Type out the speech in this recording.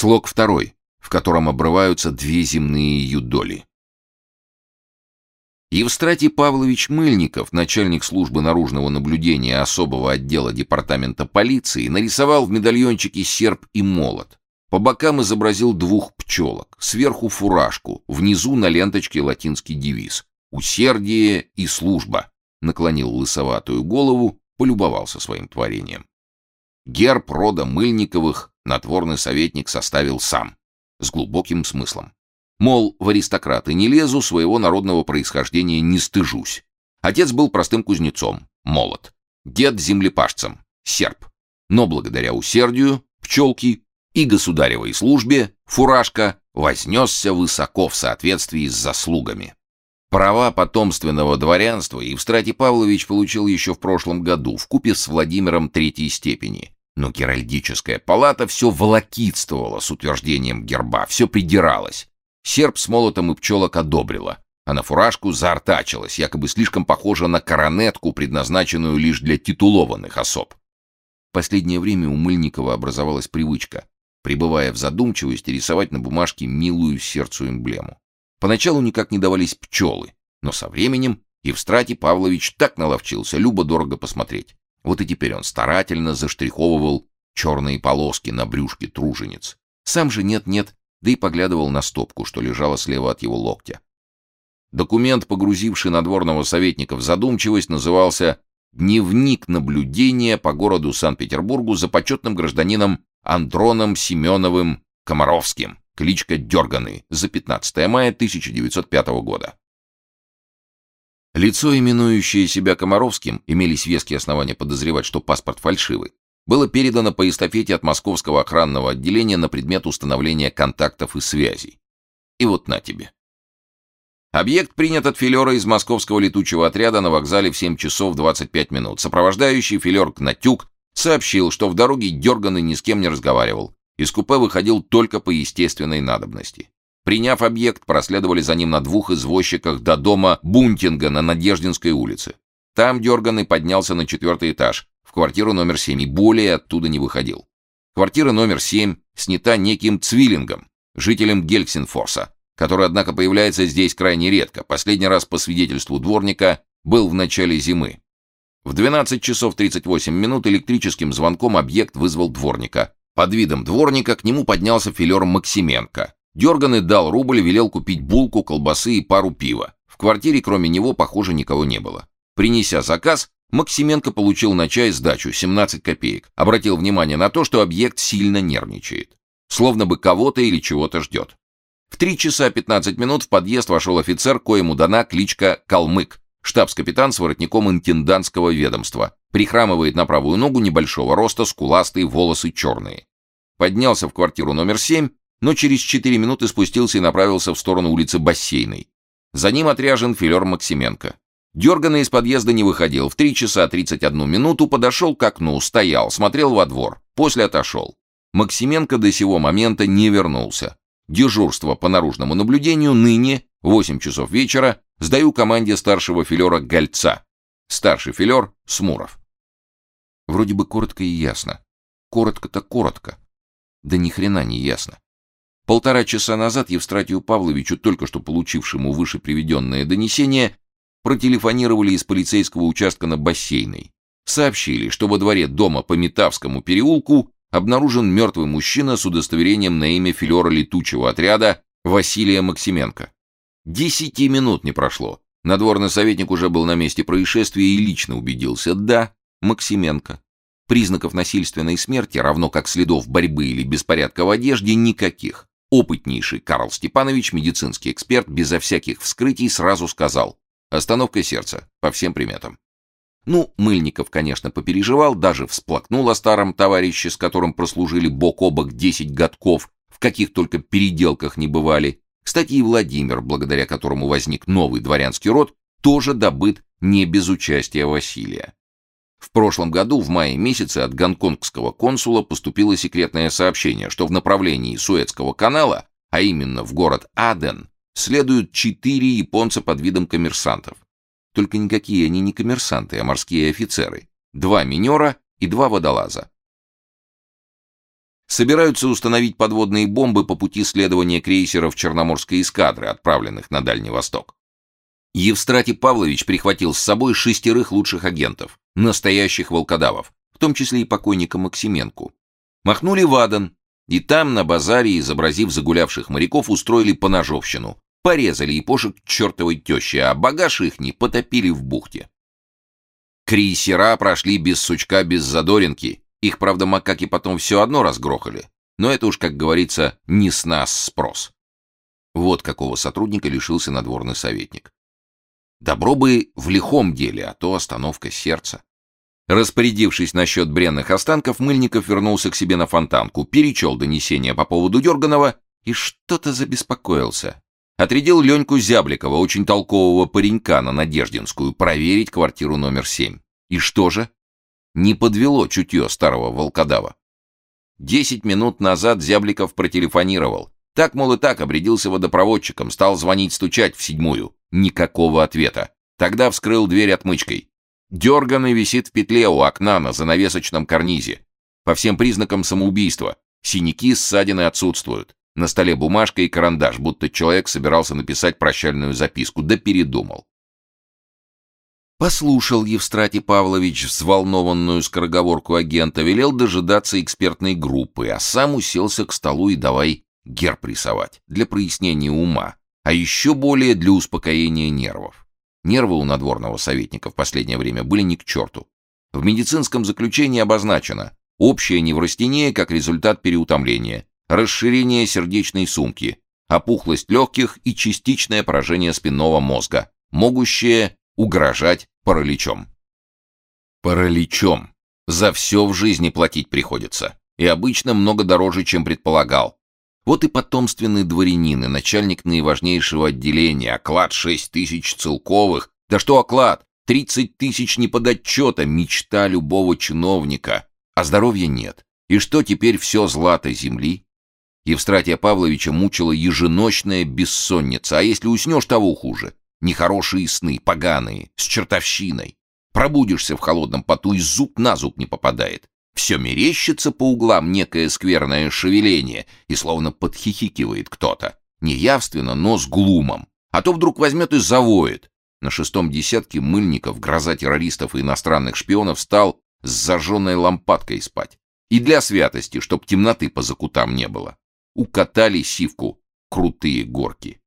Слог второй, в котором обрываются две земные юдоли. Евстратий Павлович Мыльников, начальник службы наружного наблюдения особого отдела департамента полиции, нарисовал в медальончике серп и молот. По бокам изобразил двух пчелок, сверху фуражку, внизу на ленточке латинский девиз «Усердие и служба», наклонил лысоватую голову, полюбовался своим творением. Герб рода Мыльниковых натворный советник составил сам, с глубоким смыслом. Мол, в аристократы не лезу, своего народного происхождения не стыжусь. Отец был простым кузнецом, молот. Дед землепашцем, серп. Но благодаря усердию, пчелки и государевой службе, фуражка вознесся высоко в соответствии с заслугами. Права потомственного дворянства Евстратий Павлович получил еще в прошлом году в купе с Владимиром третьей степени. Но Геральдическая палата все волокитствовала с утверждением герба, все придиралась. Серп с молотом и пчелок одобрила, а на фуражку заортачилась, якобы слишком похожа на коронетку, предназначенную лишь для титулованных особ. В последнее время у Мыльникова образовалась привычка, пребывая в задумчивости, рисовать на бумажке милую сердцу эмблему. Поначалу никак не давались пчелы, но со временем Евстратий Павлович так наловчился, любо-дорого посмотреть. Вот и теперь он старательно заштриховывал черные полоски на брюшке тружениц. Сам же нет-нет, да и поглядывал на стопку, что лежала слева от его локтя. Документ, погрузивший надворного советника в задумчивость, назывался «Дневник наблюдения по городу Санкт-Петербургу за почетным гражданином Андроном Семеновым Комаровским» кличка Дерганый, за 15 мая 1905 года. Лицо, именующее себя Комаровским, имелись веские основания подозревать, что паспорт фальшивый, было передано по эстафете от Московского охранного отделения на предмет установления контактов и связей. И вот на тебе. Объект принят от филера из московского летучего отряда на вокзале в 7 часов 25 минут. Сопровождающий филер Гнатюк сообщил, что в дороге дерганный ни с кем не разговаривал. Из купе выходил только по естественной надобности. Приняв объект, проследовали за ним на двух извозчиках до дома Бунтинга на Надеждинской улице. Там дерганный поднялся на четвертый этаж, в квартиру номер 7, и более оттуда не выходил. Квартира номер 7 снята неким Цвиллингом, жителем Гельсинфорса, который, однако, появляется здесь крайне редко. Последний раз, по свидетельству дворника, был в начале зимы. В 12 часов 38 минут электрическим звонком объект вызвал дворника, под видом дворника к нему поднялся филер Максименко. Дерганный дал рубль, велел купить булку, колбасы и пару пива. В квартире кроме него, похоже, никого не было. Принеся заказ, Максименко получил на чай сдачу 17 копеек. Обратил внимание на то, что объект сильно нервничает. Словно бы кого-то или чего-то ждет. В 3 часа 15 минут в подъезд вошел офицер, коему дана кличка Калмык, штабс-капитан с воротником интендантского ведомства. Прихрамывает на правую ногу небольшого роста, скуластые, волосы черные. Поднялся в квартиру номер 7, но через 4 минуты спустился и направился в сторону улицы Бассейной. За ним отряжен филер Максименко. Дерганный из подъезда не выходил. В 3 часа 31 минуту подошел к окну, стоял, смотрел во двор. После отошел. Максименко до сего момента не вернулся. Дежурство по наружному наблюдению ныне, 8 часов вечера, сдаю команде старшего филера Гольца. Старший филер Смуров. Вроде бы коротко и ясно. Коротко-то коротко. Да ни хрена не ясно. Полтора часа назад Евстратию Павловичу, только что получившему выше приведенное донесение, протелефонировали из полицейского участка на бассейной. Сообщили, что во дворе дома по Метавскому переулку обнаружен мертвый мужчина с удостоверением на имя филера летучего отряда Василия Максименко. Десяти минут не прошло. Надворный советник уже был на месте происшествия и лично убедился, да, Максименко. Признаков насильственной смерти, равно как следов борьбы или беспорядка в одежде, никаких. Опытнейший Карл Степанович, медицинский эксперт, безо всяких вскрытий, сразу сказал «Остановка сердца, по всем приметам». Ну, Мыльников, конечно, попереживал, даже всплакнул о старом товарище, с которым прослужили бок о бок десять годков, в каких только переделках не бывали. Кстати, и Владимир, благодаря которому возник новый дворянский род, тоже добыт не без участия Василия. В прошлом году, в мае месяце, от гонконгского консула поступило секретное сообщение, что в направлении Суэцкого канала, а именно в город Аден, следуют четыре японца под видом коммерсантов. Только никакие они не коммерсанты, а морские офицеры. Два минера и два водолаза. собираются установить подводные бомбы по пути следования крейсеров Черноморской эскадры, отправленных на Дальний Восток. Евстратий Павлович прихватил с собой шестерых лучших агентов, настоящих волкодавов, в том числе и покойника Максименку. Махнули в Адан, и там, на базаре, изобразив загулявших моряков, устроили поножовщину, порезали епошек чертовой тещи, а багаж ихний потопили в бухте. Крейсера прошли без сучка, без задоринки, их, правда, макаки потом все одно разгрохали. Но это уж, как говорится, не с нас спрос. Вот какого сотрудника лишился надворный советник. Добро бы в лихом деле, а то остановка сердца. Распорядившись насчет бренных останков, Мыльников вернулся к себе на фонтанку, перечел донесение по поводу Дерганова и что-то забеспокоился. Отрядил Леньку Зябликова, очень толкового паренька на Надеждинскую, проверить квартиру номер семь. И что же? Не подвело чутье старого волкодава. Десять минут назад Зябликов протелефонировал. Так, мол, и так обрядился водопроводчиком, стал звонить-стучать в седьмую. Никакого ответа. Тогда вскрыл дверь отмычкой. Дерганный висит в петле у окна на занавесочном карнизе. По всем признакам самоубийства. Синяки, ссадины отсутствуют. На столе бумажка и карандаш, будто человек собирался написать прощальную записку, да передумал. Послушал Евстратий Павлович взволнованную скороговорку агента, велел дожидаться экспертной группы, а сам уселся к столу и давай герб рисовать для прояснения ума, а еще более для успокоения нервов. Нервы у надворного советника в последнее время были ни к черту. В медицинском заключении обозначено общая неврастения как результат переутомления, расширение сердечной сумки, опухлость легких и частичное поражение спинного мозга, могущее угрожать параличом. Параличом. За все в жизни платить приходится. И обычно много дороже, чем предполагал. Вот и потомственный дворянин и начальник наиважнейшего отделения, оклад шесть тысяч целковых. Да что оклад? Тридцать тысяч не под отчета, мечта любого чиновника. А здоровья нет. И что теперь все злато земли? Евстратия Павловича мучила еженочная бессонница, а если уснешь, того хуже. Нехорошие сны, поганые, с чертовщиной. Пробудишься в холодном поту, и зуб на зуб не попадает. Все мерещится по углам некое скверное шевеление, и словно подхихикивает кто-то. Неявственно, но с глумом. А то вдруг возьмет и завоет. На шестом десятке мыльников, гроза террористов и иностранных шпионов, стал с зажженной лампадкой спать. И для святости, чтоб темноты по закутам не было. Укатали сивку крутые горки.